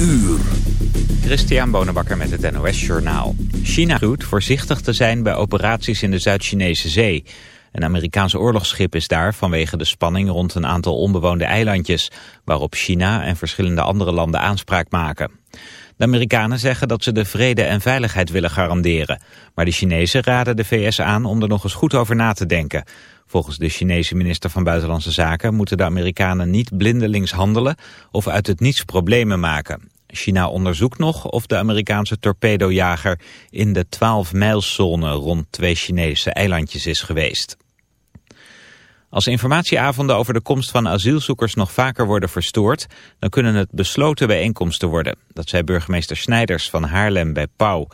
Uur. Christian Bonenbakker met het NOS Journaal. China doet voorzichtig te zijn bij operaties in de Zuid-Chinese Zee. Een Amerikaans oorlogsschip is daar vanwege de spanning rond een aantal onbewoonde eilandjes... waarop China en verschillende andere landen aanspraak maken. De Amerikanen zeggen dat ze de vrede en veiligheid willen garanderen. Maar de Chinezen raden de VS aan om er nog eens goed over na te denken. Volgens de Chinese minister van Buitenlandse Zaken moeten de Amerikanen niet blindelings handelen of uit het niets problemen maken. China onderzoekt nog of de Amerikaanse torpedojager in de 12-mijlszone rond twee Chinese eilandjes is geweest. Als informatieavonden over de komst van asielzoekers nog vaker worden verstoord, dan kunnen het besloten bijeenkomsten worden. Dat zei burgemeester Snijders van Haarlem bij Pauw.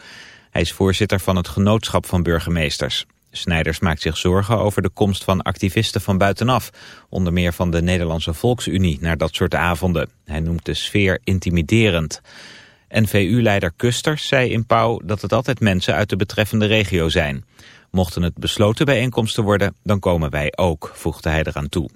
Hij is voorzitter van het Genootschap van Burgemeesters. Snijders maakt zich zorgen over de komst van activisten van buitenaf, onder meer van de Nederlandse Volksunie, naar dat soort avonden. Hij noemt de sfeer intimiderend. NVU-leider Kusters zei in Pauw dat het altijd mensen uit de betreffende regio zijn. Mochten het besloten bijeenkomsten worden, dan komen wij ook, voegde hij eraan toe.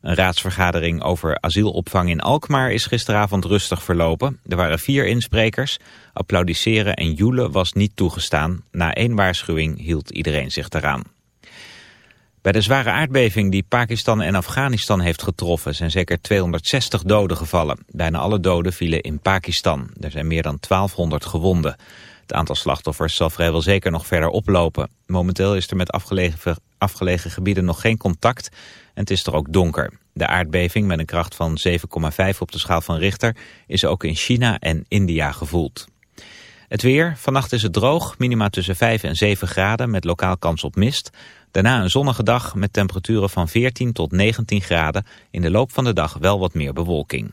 Een raadsvergadering over asielopvang in Alkmaar is gisteravond rustig verlopen. Er waren vier insprekers. Applaudisseren en joelen was niet toegestaan. Na één waarschuwing hield iedereen zich daaraan. Bij de zware aardbeving die Pakistan en Afghanistan heeft getroffen zijn zeker 260 doden gevallen. Bijna alle doden vielen in Pakistan. Er zijn meer dan 1200 gewonden. Het aantal slachtoffers zal vrijwel zeker nog verder oplopen. Momenteel is er met afgelegen, afgelegen gebieden nog geen contact en het is er ook donker. De aardbeving met een kracht van 7,5 op de schaal van Richter is ook in China en India gevoeld. Het weer, vannacht is het droog, minima tussen 5 en 7 graden met lokaal kans op mist. Daarna een zonnige dag met temperaturen van 14 tot 19 graden. In de loop van de dag wel wat meer bewolking.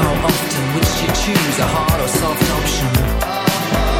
How often? Do you choose, a hard or soft option?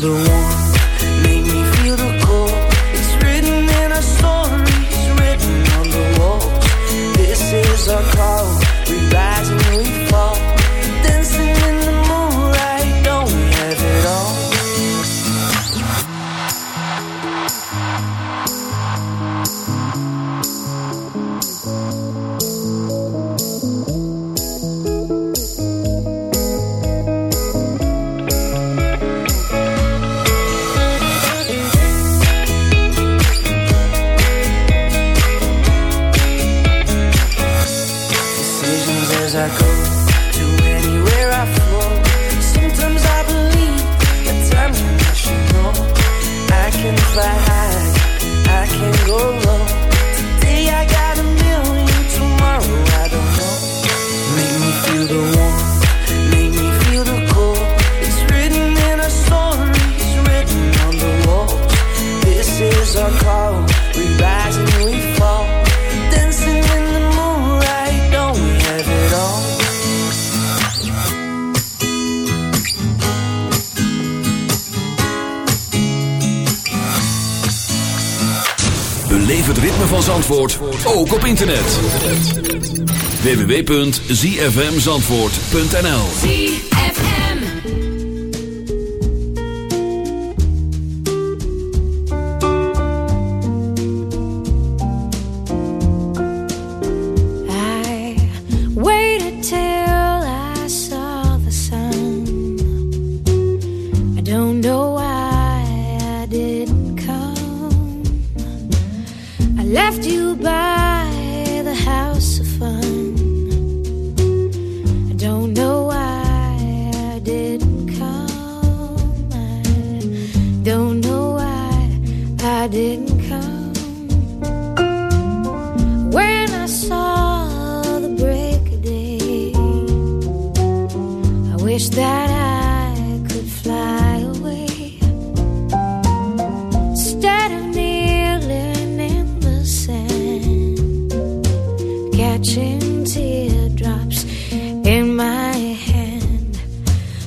the one www.zfmzandvoort.nl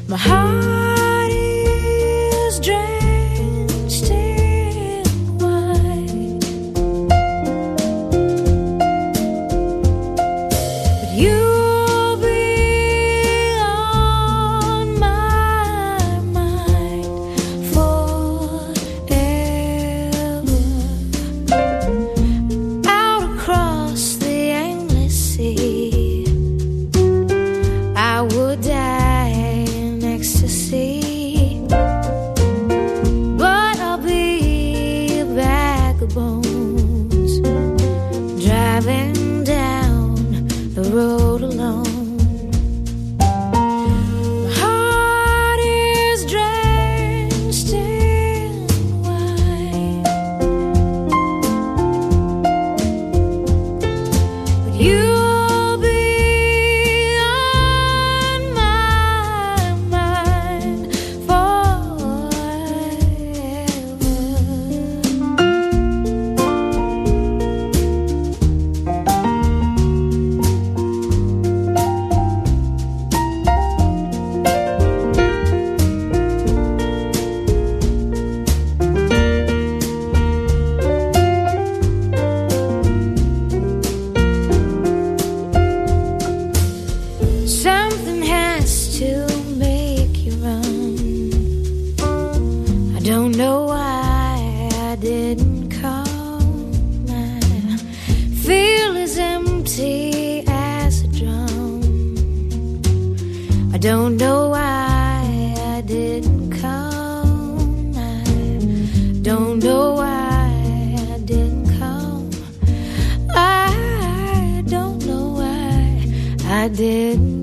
My heart. I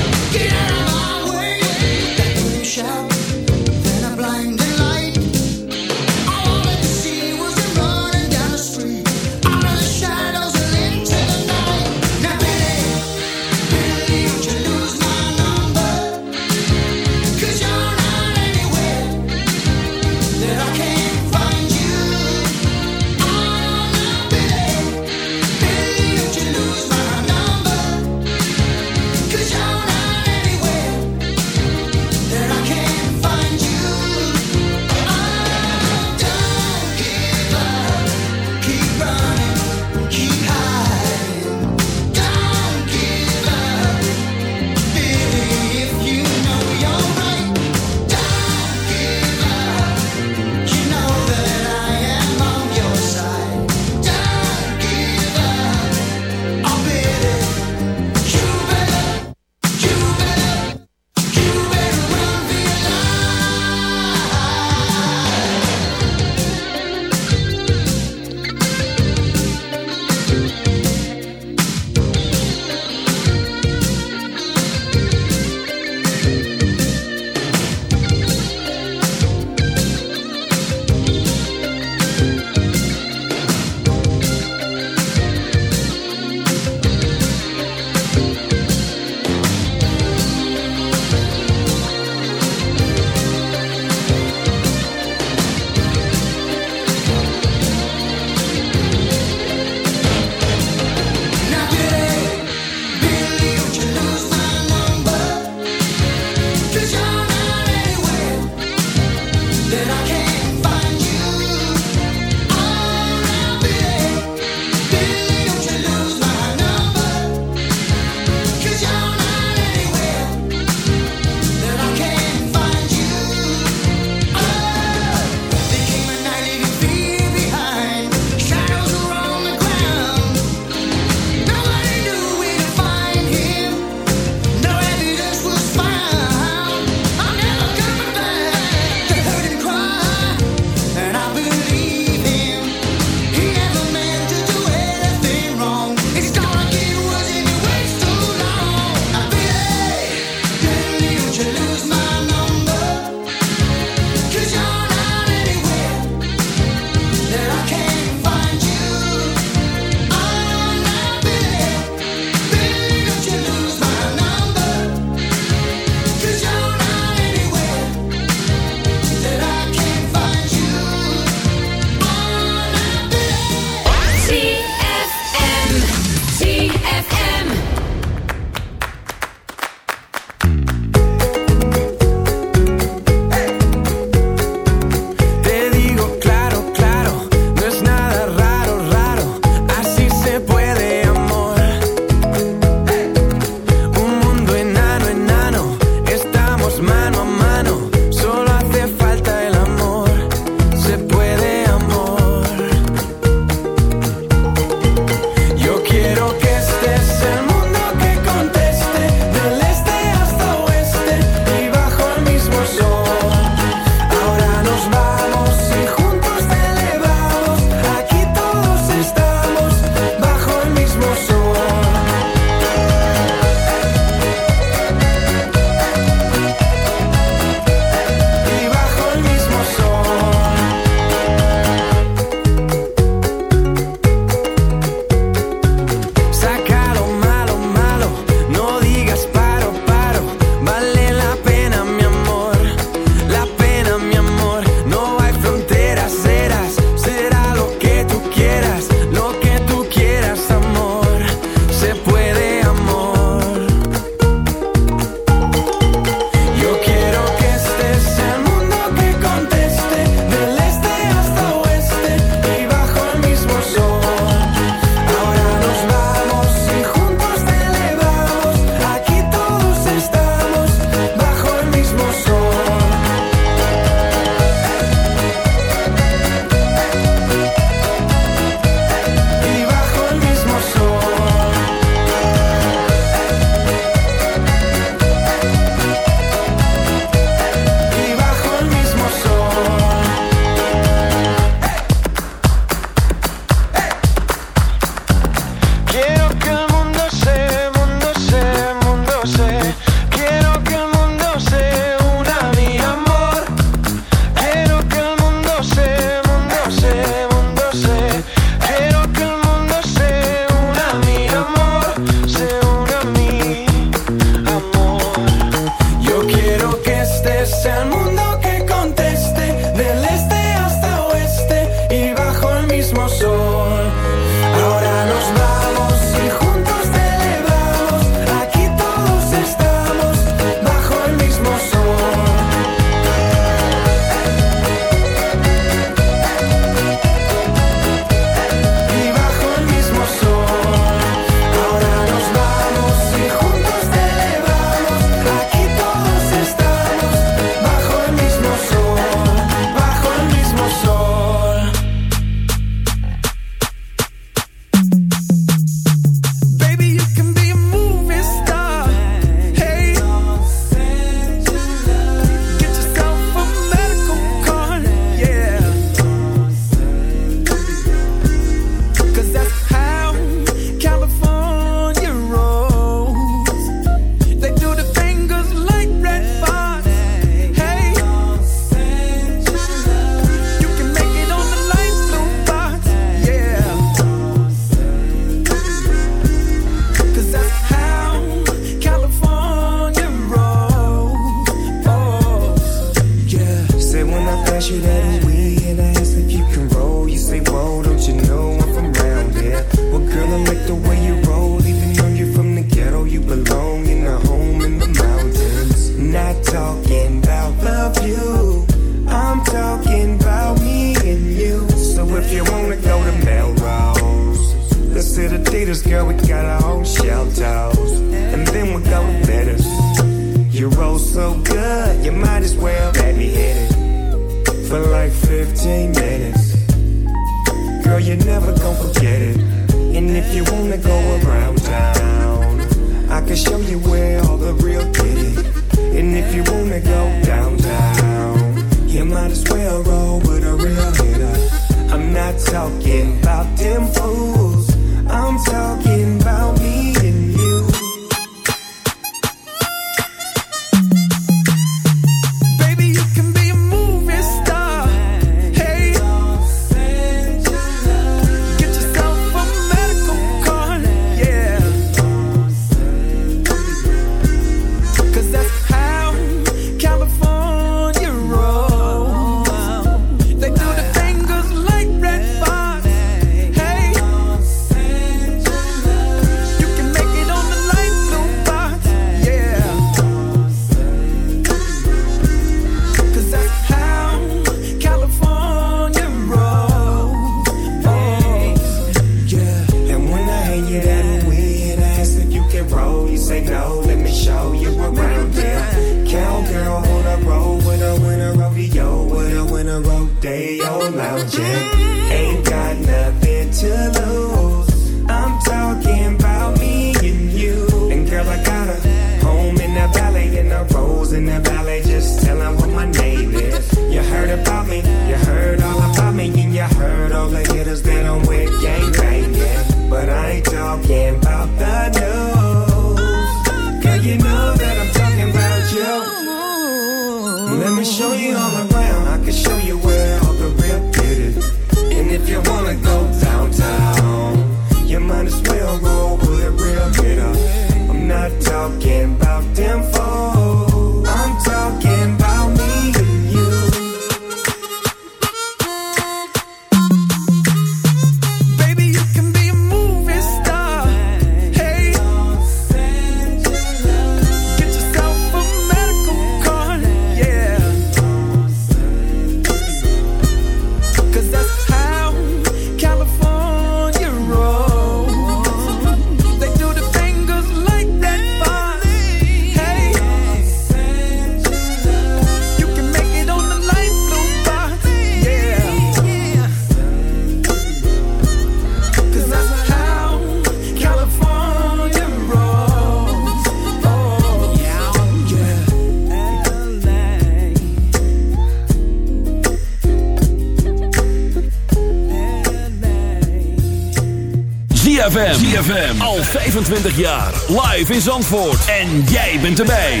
ZFM. ZFM. Al 25 jaar. Live in Zandvoort. En jij bent erbij.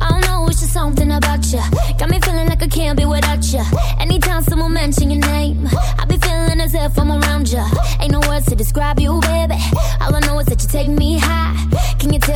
I know it's just something about you. Got me feeling like I can't be without you. Anytime someone mention your name. I be feeling as if I'm around you. Ain't no words to describe you, baby. All I know is that you take me high.